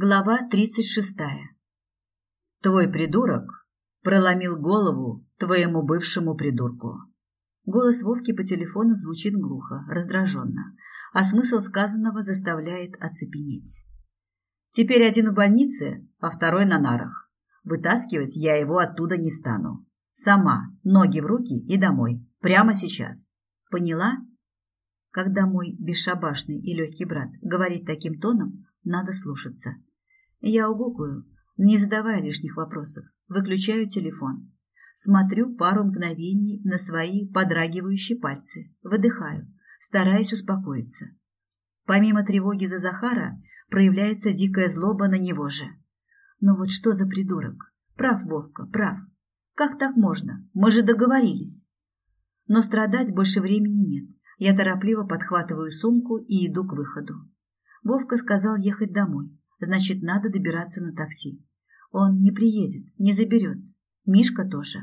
Глава тридцать шестая. Твой придурок проломил голову твоему бывшему придурку. Голос Вовки по телефону звучит глухо, раздраженно, а смысл сказанного заставляет оцепенеть. Теперь один в больнице, а второй на нарах. Вытаскивать я его оттуда не стану. Сама, ноги в руки и домой. Прямо сейчас. Поняла? Когда мой бесшабашный и легкий брат говорит таким тоном, надо слушаться. Я угукаю, не задавая лишних вопросов, выключаю телефон. Смотрю пару мгновений на свои подрагивающие пальцы, выдыхаю, стараясь успокоиться. Помимо тревоги за Захара, проявляется дикая злоба на него же. Но вот что за придурок? Прав, Вовка, прав. Как так можно? Мы же договорились. Но страдать больше времени нет. Я торопливо подхватываю сумку и иду к выходу. Вовка сказал ехать домой, значит, надо добираться на такси. Он не приедет, не заберет. Мишка тоже.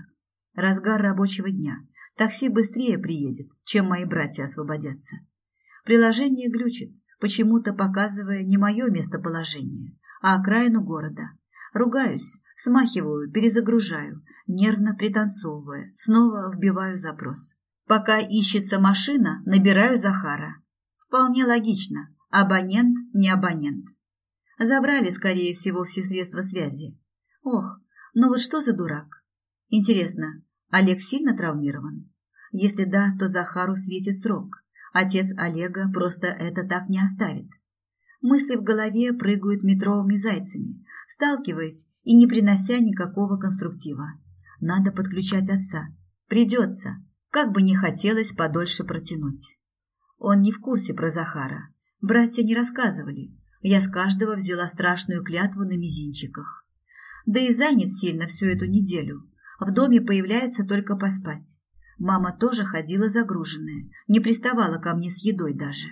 Разгар рабочего дня. Такси быстрее приедет, чем мои братья освободятся. Приложение глючит, почему-то показывая не мое местоположение, а окраину города. Ругаюсь, смахиваю, перезагружаю, нервно пританцовывая, снова вбиваю запрос. Пока ищется машина, набираю Захара. Вполне логично. Абонент не абонент. Забрали, скорее всего, все средства связи. Ох, ну вот что за дурак? Интересно, Олег сильно травмирован? Если да, то Захару светит срок. Отец Олега просто это так не оставит. Мысли в голове прыгают метровыми зайцами, сталкиваясь и не принося никакого конструктива. Надо подключать отца. Придется, как бы не хотелось подольше протянуть. Он не в курсе про Захара. Братья не рассказывали. Я с каждого взяла страшную клятву на мизинчиках. Да и занят сильно всю эту неделю. В доме появляется только поспать. Мама тоже ходила загруженная, не приставала ко мне с едой даже.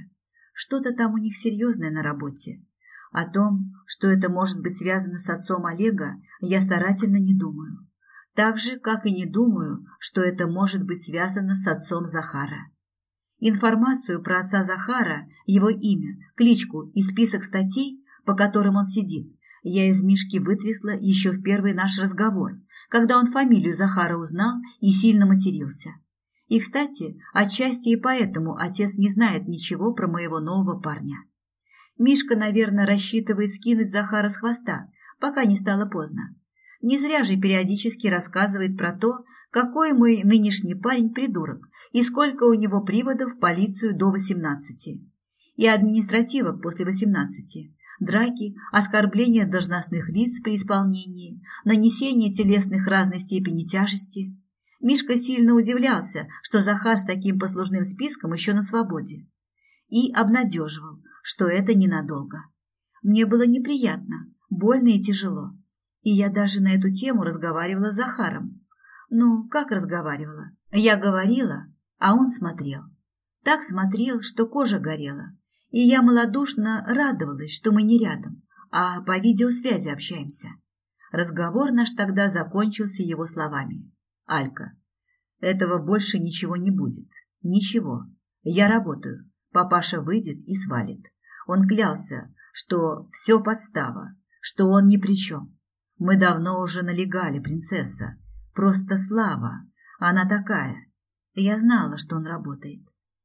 Что-то там у них серьезное на работе. О том, что это может быть связано с отцом Олега, я старательно не думаю. Так же, как и не думаю, что это может быть связано с отцом Захара. Информацию про отца Захара, его имя, кличку и список статей, по которым он сидит, я из Мишки вытрясла еще в первый наш разговор, когда он фамилию Захара узнал и сильно матерился. И, кстати, отчасти и поэтому отец не знает ничего про моего нового парня. Мишка, наверное, рассчитывает скинуть Захара с хвоста, пока не стало поздно. Не зря же периодически рассказывает про то, какой мой нынешний парень придурок и сколько у него приводов в полицию до 18. И административок после 18. Драки, оскорбления должностных лиц при исполнении, нанесение телесных разной степени тяжести. Мишка сильно удивлялся, что Захар с таким послужным списком еще на свободе. И обнадеживал, что это ненадолго. Мне было неприятно, больно и тяжело. И я даже на эту тему разговаривала с Захаром. Ну, как разговаривала? Я говорила, а он смотрел. Так смотрел, что кожа горела. И я малодушно радовалась, что мы не рядом, а по видеосвязи общаемся. Разговор наш тогда закончился его словами. «Алька, этого больше ничего не будет. Ничего. Я работаю. Папаша выйдет и свалит. Он клялся, что все подстава, что он ни при чем. Мы давно уже налегали, принцесса. Просто слава. Она такая. Я знала, что он работает.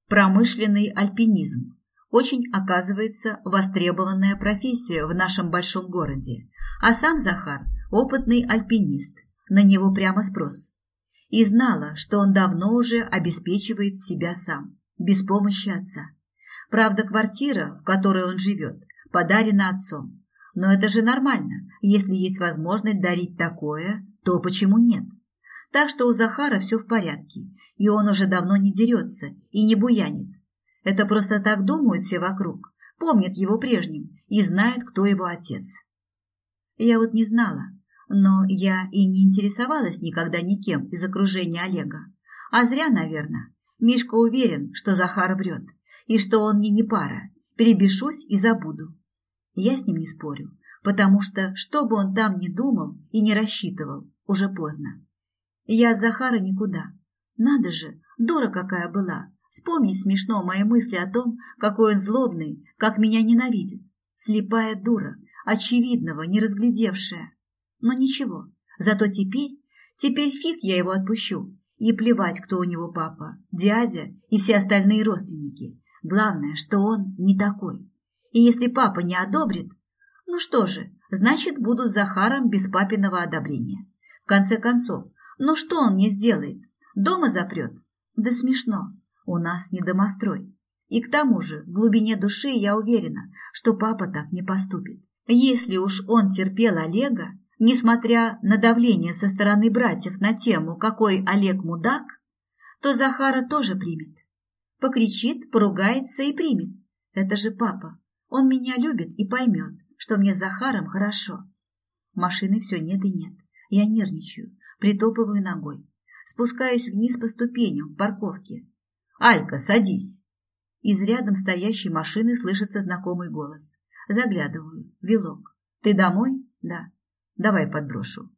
Промышленный альпинизм. Очень, оказывается, востребованная профессия в нашем большом городе. А сам Захар – опытный альпинист. На него прямо спрос. И знала, что он давно уже обеспечивает себя сам, без помощи отца. Правда, квартира, в которой он живет, подарена отцом. Но это же нормально. Если есть возможность дарить такое, то почему нет? Так что у Захара все в порядке, и он уже давно не дерется и не буянит. Это просто так думают все вокруг, помнят его прежним и знают, кто его отец. Я вот не знала, но я и не интересовалась никогда никем из окружения Олега. А зря, наверное. Мишка уверен, что Захар врет, и что он мне не пара. Перебешусь и забуду. Я с ним не спорю, потому что, что бы он там ни думал и не рассчитывал, уже поздно. Я от Захара никуда. Надо же, дура какая была. Вспомнить смешно мои мысли о том, какой он злобный, как меня ненавидит. Слепая дура, очевидного не разглядевшая. Но ничего, зато теперь, теперь фиг я его отпущу. И плевать, кто у него папа, дядя и все остальные родственники. Главное, что он не такой. И если папа не одобрит, ну что же, значит, буду с Захаром без папиного одобрения. В конце концов, ну что он мне сделает? Дома запрет? Да смешно. У нас не домострой. И к тому же, в глубине души я уверена, что папа так не поступит. Если уж он терпел Олега, несмотря на давление со стороны братьев на тему, какой Олег мудак, то Захара тоже примет. Покричит, поругается и примет. Это же папа. Он меня любит и поймет, что мне с Захаром хорошо. Машины все нет и нет. Я нервничаю, притопываю ногой. Спускаюсь вниз по ступеням в парковке. «Алька, садись!» Из рядом стоящей машины слышится знакомый голос. Заглядываю. Вилок. «Ты домой?» «Да». «Давай подброшу».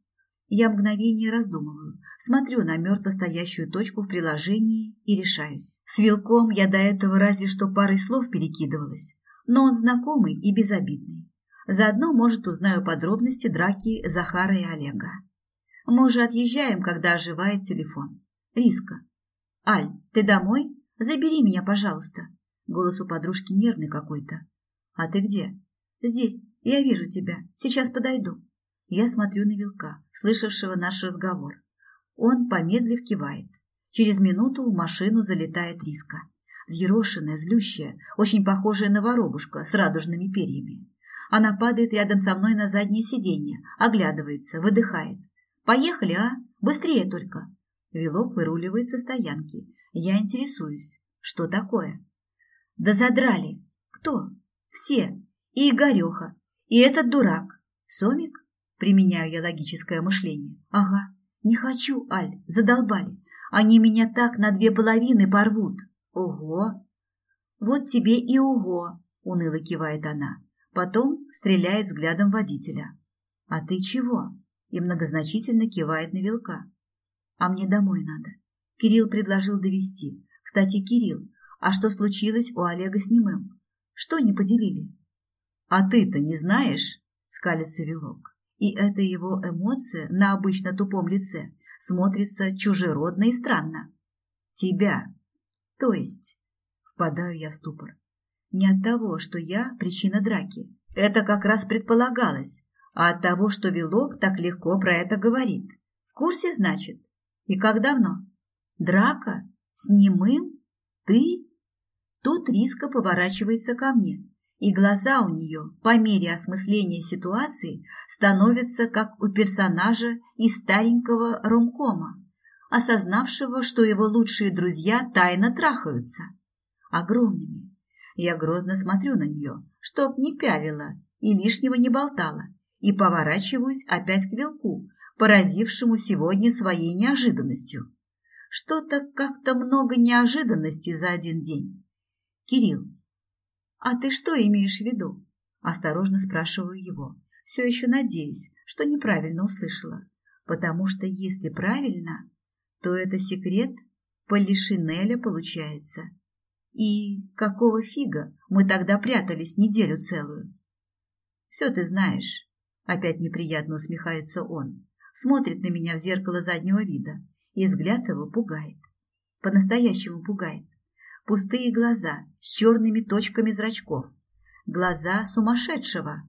Я мгновение раздумываю, смотрю на мертво стоящую точку в приложении и решаюсь. С Вилком я до этого разве что парой слов перекидывалась, но он знакомый и безобидный. Заодно, может, узнаю подробности драки Захара и Олега. Мы уже отъезжаем, когда оживает телефон. Риска. «Аль, ты домой? Забери меня, пожалуйста». Голос у подружки нервный какой-то. «А ты где?» «Здесь. Я вижу тебя. Сейчас подойду». Я смотрю на Вилка, слышавшего наш разговор. Он, помедлив, кивает. Через минуту в машину залетает Риска. Взъерошенная, злющая, очень похожая на воробушка с радужными перьями. Она падает рядом со мной на заднее сиденье, оглядывается, выдыхает. Поехали, а? Быстрее только. Вилок выруливает со стоянки. Я интересуюсь. Что такое? Да задрали. Кто? Все. И Игореха. И этот дурак. Сомик? Применяю я логическое мышление. Ага. Не хочу, Аль. Задолбали. Они меня так на две половины порвут. Ого. Вот тебе и ого, уныло кивает она. Потом стреляет взглядом водителя. А ты чего? И многозначительно кивает на вилка. А мне домой надо. Кирилл предложил довести. Кстати, Кирилл, а что случилось у Олега с немым? Что не поделили? А ты-то не знаешь? Скалится вилок. И эта его эмоция на обычно тупом лице смотрится чужеродно и странно. Тебя. То есть, впадаю я в ступор. Не от того, что я причина драки. Это как раз предполагалось а от того, что Вилок так легко про это говорит. В курсе, значит? И как давно? Драка? С немым? Ты? Тут Риска поворачивается ко мне, и глаза у нее, по мере осмысления ситуации, становятся как у персонажа из старенького ромкома, осознавшего, что его лучшие друзья тайно трахаются. Огромными. Я грозно смотрю на нее, чтоб не пялила и лишнего не болтала и поворачиваюсь опять к вилку, поразившему сегодня своей неожиданностью. Что-то как-то много неожиданностей за один день. Кирилл, а ты что имеешь в виду? Осторожно спрашиваю его, все еще надеясь, что неправильно услышала. Потому что если правильно, то это секрет Полишинеля получается. И какого фига мы тогда прятались неделю целую? Все ты знаешь, Опять неприятно усмехается он. Смотрит на меня в зеркало заднего вида, и взгляд его пугает. По-настоящему пугает. Пустые глаза с черными точками зрачков. Глаза сумасшедшего.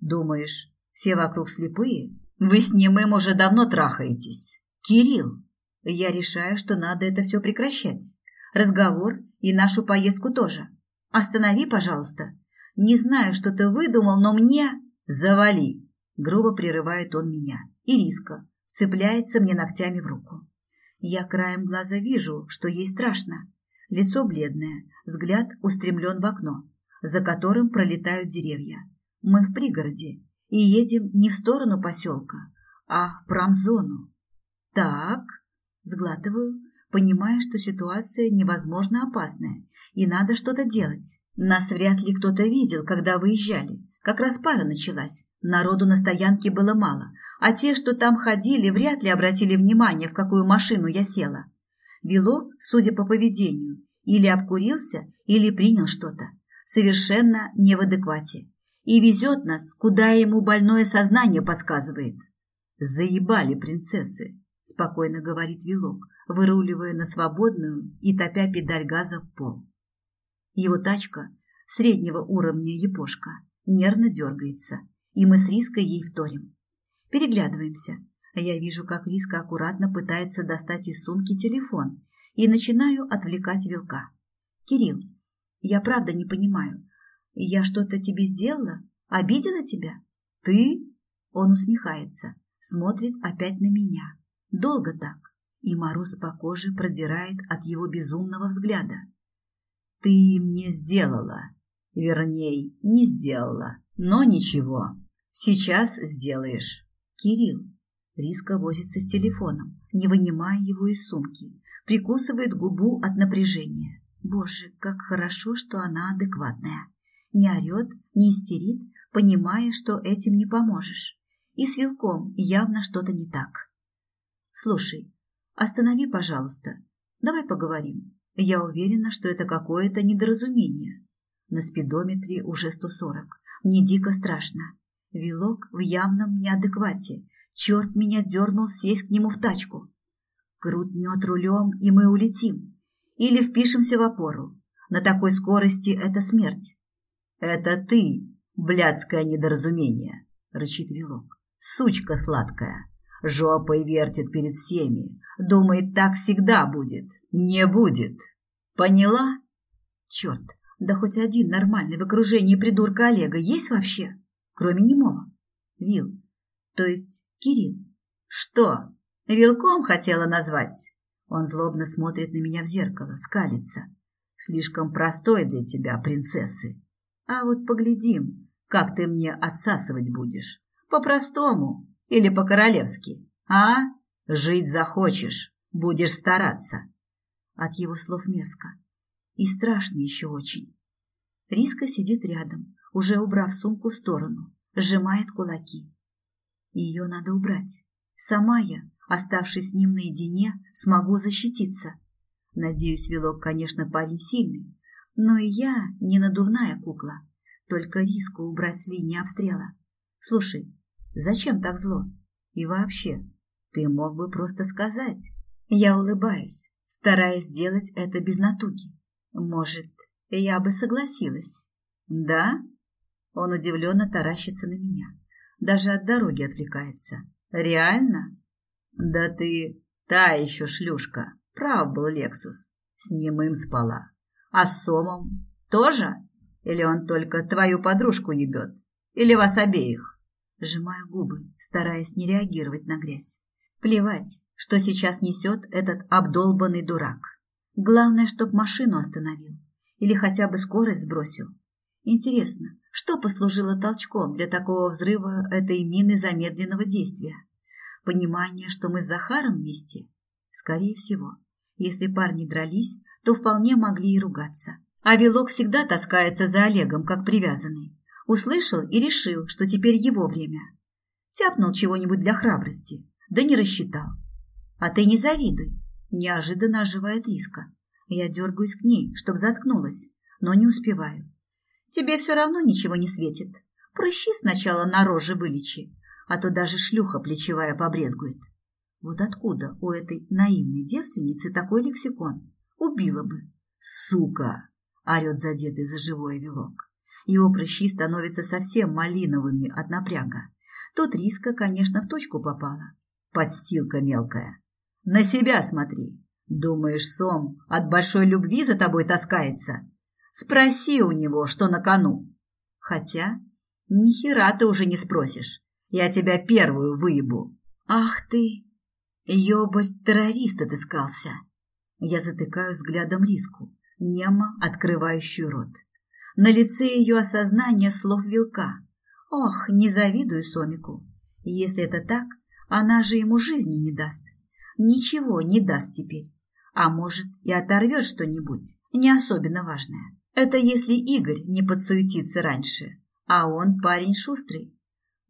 Думаешь, все вокруг слепые? Вы с ним им уже давно трахаетесь. Кирилл, я решаю, что надо это все прекращать. Разговор и нашу поездку тоже. Останови, пожалуйста. Не знаю, что ты выдумал, но мне... Завали, Грубо прерывает он меня. И риска цепляется мне ногтями в руку. Я краем глаза вижу, что ей страшно. Лицо бледное, взгляд устремлен в окно, за которым пролетают деревья. Мы в пригороде и едем не в сторону поселка, а в промзону. Так, сглатываю, понимая, что ситуация невозможно опасная, и надо что-то делать. Нас вряд ли кто-то видел, когда выезжали. Как раз пара началась. Народу на стоянке было мало, а те, что там ходили, вряд ли обратили внимание, в какую машину я села. Вело, судя по поведению, или обкурился, или принял что-то. Совершенно не в адеквате. и везет нас, куда ему больное сознание подсказывает. Заебали принцессы, спокойно говорит Вилок, выруливая на свободную и топя педаль газа в пол. Его тачка, среднего уровня япошка, нервно дергается, и мы с Риской ей вторим. Переглядываемся. Я вижу, как Риска аккуратно пытается достать из сумки телефон и начинаю отвлекать Вилка. «Кирилл, я правда не понимаю. Я что-то тебе сделала? Обидела тебя? Ты?» Он усмехается, смотрит опять на меня. Долго так, и мороз по коже продирает от его безумного взгляда. «Ты мне сделала. Вернее, не сделала. Но ничего. Сейчас сделаешь. Кирилл». Риска возится с телефоном, не вынимая его из сумки, прикусывает губу от напряжения. Боже, как хорошо, что она адекватная. Не орет, не истерит, понимая, что этим не поможешь. И с вилком явно что-то не так. Слушай, останови, пожалуйста. Давай поговорим. Я уверена, что это какое-то недоразумение. На спидометре уже 140. Мне дико страшно. Вилок в явном неадеквате. Черт меня дернул сесть к нему в тачку. Крутнет рулем, и мы улетим. Или впишемся в опору. На такой скорости это смерть. Это ты, блядское недоразумение, рычит Вилок. Сучка сладкая. Жопой вертит перед всеми. Думает, так всегда будет. Не будет. Поняла? Черт, да хоть один нормальный в окружении придурка Олега есть вообще? Кроме немого. Вил, то есть Кирилл. Что, вилком хотела назвать? Он злобно смотрит на меня в зеркало, скалится. Слишком простой для тебя, принцессы. А вот поглядим, как ты мне отсасывать будешь. По-простому или по-королевски, а? Жить захочешь, будешь стараться. От его слов мерзко. И страшно еще очень. Риска сидит рядом, уже убрав сумку в сторону, сжимает кулаки. Ее надо убрать. Сама я Оставшись с ним наедине, смогу защититься. Надеюсь, Вилок, конечно, парень сильный, но и я не надувная кукла. Только риску убрать с линии обстрела. Слушай, зачем так зло? И вообще, ты мог бы просто сказать. Я улыбаюсь, стараясь сделать это без натуги. Может, я бы согласилась. Да? Он удивленно таращится на меня. Даже от дороги отвлекается. Реально? Да ты та еще шлюшка. Прав был Лексус. С ним им спала. А с Сомом тоже? Или он только твою подружку ебет? Или вас обеих? Сжимаю губы, стараясь не реагировать на грязь. Плевать, что сейчас несет этот обдолбанный дурак. Главное, чтоб машину остановил. Или хотя бы скорость сбросил. Интересно, что послужило толчком для такого взрыва этой мины замедленного действия? Понимание, что мы с Захаром вместе? Скорее всего. Если парни дрались, то вполне могли и ругаться. А Вилок всегда таскается за Олегом, как привязанный. Услышал и решил, что теперь его время. Тяпнул чего-нибудь для храбрости, да не рассчитал. А ты не завидуй. Неожиданно оживает риска. Я дергаюсь к ней, чтоб заткнулась, но не успеваю. Тебе все равно ничего не светит. Прыщи сначала на роже вылечи, а то даже шлюха плечевая побрезгует. Вот откуда у этой наивной девственницы такой лексикон? Убила бы. Сука! орет задетый за живое вилок. Его прыщи становятся совсем малиновыми от напряга. Тут риска, конечно, в точку попала. Подстилка мелкая. На себя смотри. Думаешь, Сом от большой любви за тобой таскается? Спроси у него, что на кону. Хотя, ни хера ты уже не спросишь. Я тебя первую выебу. Ах ты! Ёбать-террорист отыскался. Я затыкаю взглядом риску, немо открывающую рот. На лице ее осознание слов вилка. Ох, не завидую Сомику. Если это так, она же ему жизни не даст. Ничего не даст теперь. А может, и оторвет что-нибудь, не особенно важное. Это если Игорь не подсуетится раньше. А он парень шустрый,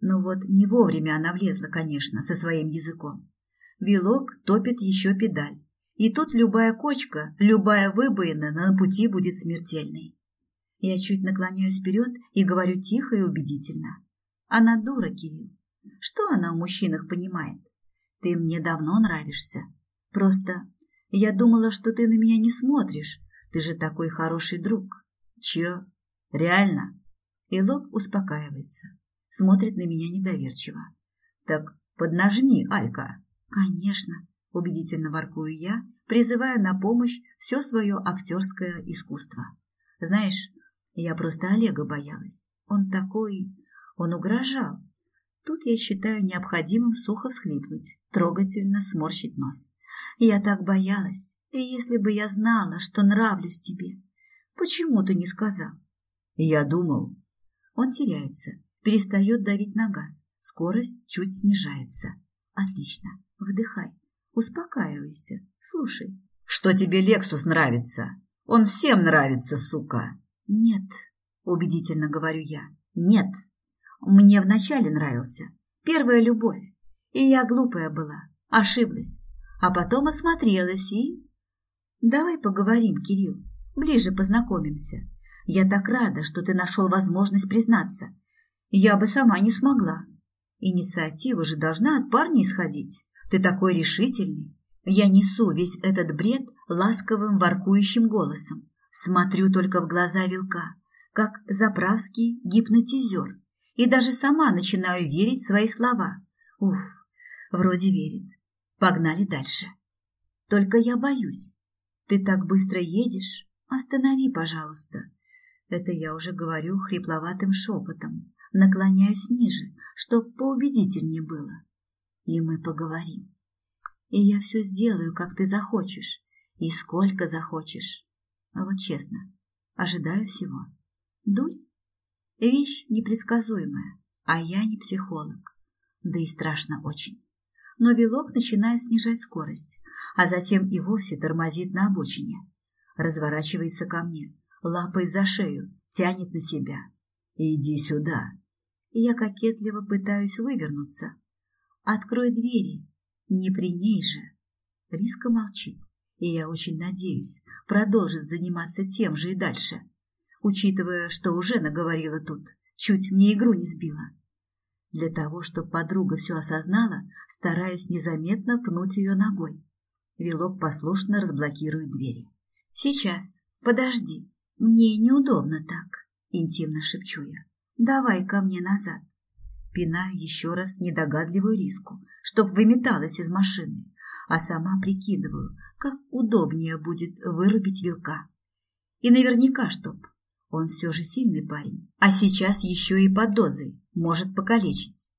но вот не вовремя она влезла, конечно, со своим языком. Вилок топит еще педаль. И тут любая кочка, любая выбоина на пути будет смертельной. Я чуть наклоняюсь вперед и говорю тихо и убедительно. Она дура, Кирилл. Что она в мужчинах понимает? Ты мне давно нравишься. Просто я думала, что ты на меня не смотришь. Ты же такой хороший друг. Чё? Реально? И лоб успокаивается. Смотрит на меня недоверчиво. Так поднажми, Алька. Конечно, убедительно воркую я, призывая на помощь все свое актерское искусство. Знаешь, я просто Олега боялась. Он такой... Он угрожал. Тут я считаю необходимым сухо всхлипнуть, трогательно сморщить нос. Я так боялась, и если бы я знала, что нравлюсь тебе, почему ты не сказал? Я думал. Он теряется, перестает давить на газ, скорость чуть снижается. Отлично, вдыхай, успокаивайся, слушай. Что тебе Лексус нравится? Он всем нравится, сука. Нет, убедительно говорю я. Нет. Мне вначале нравился. Первая любовь. И я глупая была, ошиблась. А потом осмотрелась и... Давай поговорим, Кирилл, ближе познакомимся. Я так рада, что ты нашел возможность признаться. Я бы сама не смогла. Инициатива же должна от парня исходить. Ты такой решительный. Я несу весь этот бред ласковым воркующим голосом. Смотрю только в глаза вилка, как заправский гипнотизер. И даже сама начинаю верить в свои слова. Уф, вроде верит. Погнали дальше. Только я боюсь. Ты так быстро едешь? Останови, пожалуйста. Это я уже говорю хрипловатым шепотом. Наклоняюсь ниже, чтоб поубедительнее было. И мы поговорим. И я все сделаю, как ты захочешь. И сколько захочешь. А вот честно, ожидаю всего. Дурь? Вещь непредсказуемая, а я не психолог. Да и страшно очень но вилок начинает снижать скорость, а затем и вовсе тормозит на обочине. Разворачивается ко мне, лапает за шею, тянет на себя. «Иди сюда!» Я кокетливо пытаюсь вывернуться. «Открой двери, не при ней же!» Риска молчит, и я очень надеюсь, продолжит заниматься тем же и дальше, учитывая, что уже наговорила тут, чуть мне игру не сбила. Для того, чтобы подруга все осознала, стараясь незаметно пнуть ее ногой. Вилок послушно разблокирует двери. «Сейчас, подожди, мне неудобно так», — интимно шепчу я. «Давай ко мне назад». Пинаю еще раз недогадливую риску, чтоб выметалась из машины, а сама прикидываю, как удобнее будет вырубить вилка. И наверняка чтоб. Он все же сильный парень, а сейчас еще и под дозой может покалечить.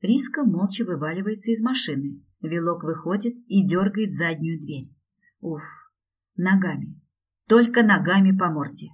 Риска молча вываливается из машины. Вилок выходит и дергает заднюю дверь. Уф, ногами. Только ногами по морде.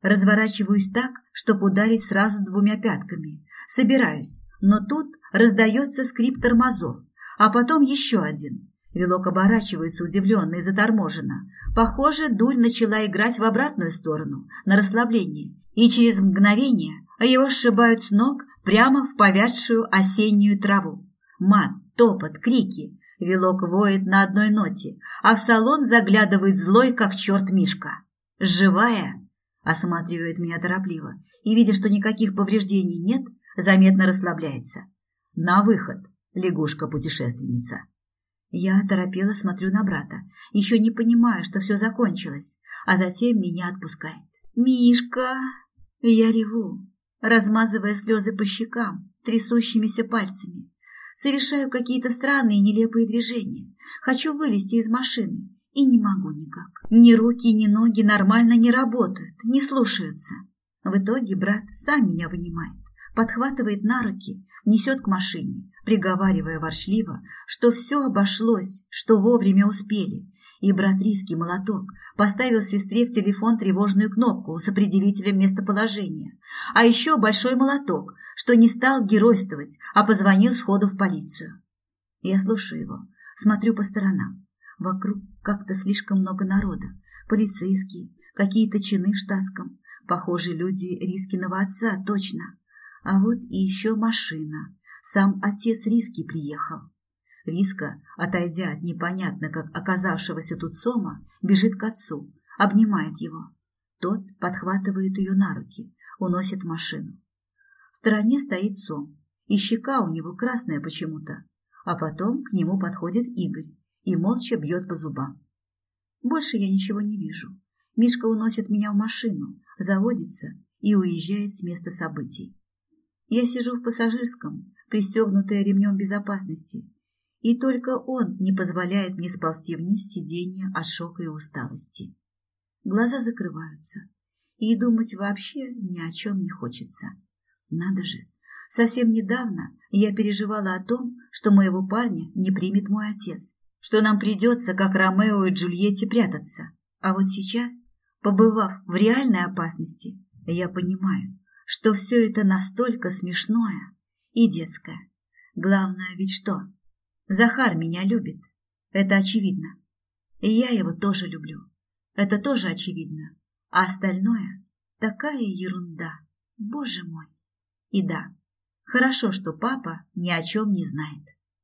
Разворачиваюсь так, чтобы ударить сразу двумя пятками. Собираюсь, но тут раздается скрип тормозов, а потом еще один. Вилок оборачивается удивленно и заторможенно. Похоже, дурь начала играть в обратную сторону, на расслабление, и через мгновение его сшибают с ног прямо в повядшую осеннюю траву. Мат, топот, крики. Вилок воет на одной ноте, а в салон заглядывает злой, как черт Мишка. «Живая?» – осматривает меня торопливо и, видя, что никаких повреждений нет, заметно расслабляется. «На выход, лягушка-путешественница!» Я торопела смотрю на брата, еще не понимая, что все закончилось, а затем меня отпускает. «Мишка!» Я реву, размазывая слезы по щекам трясущимися пальцами. Совершаю какие-то странные нелепые движения. Хочу вылезти из машины и не могу никак. Ни руки, ни ноги нормально не работают, не слушаются. В итоге брат сам меня вынимает, подхватывает на руки, несет к машине, приговаривая ворчливо, что все обошлось, что вовремя успели, и брат Риски молоток поставил сестре в телефон тревожную кнопку с определителем местоположения, а еще большой молоток, что не стал геройствовать, а позвонил сходу в полицию. Я слушаю его, смотрю по сторонам. Вокруг как-то слишком много народа. Полицейские, какие-то чины в штатском. Похоже, люди Рискиного отца, точно. А вот и еще машина. Сам отец Риски приехал. Риска, отойдя от непонятно как оказавшегося тут Сома, бежит к отцу, обнимает его. Тот подхватывает ее на руки, уносит машину. В стороне стоит Сом, и щека у него красная почему-то, а потом к нему подходит Игорь и молча бьет по зубам. Больше я ничего не вижу. Мишка уносит меня в машину, заводится и уезжает с места событий. Я сижу в пассажирском, пристегнутая ремнем безопасности, и только он не позволяет мне сползти вниз сиденья от шока и усталости. Глаза закрываются, и думать вообще ни о чем не хочется. Надо же, совсем недавно я переживала о том, что моего парня не примет мой отец, что нам придется, как Ромео и Джульетте, прятаться. А вот сейчас, побывав в реальной опасности, я понимаю, что все это настолько смешное и детское. Главное ведь что? Захар меня любит. Это очевидно. И я его тоже люблю. Это тоже очевидно. А остальное – такая ерунда. Боже мой. И да, хорошо, что папа ни о чем не знает.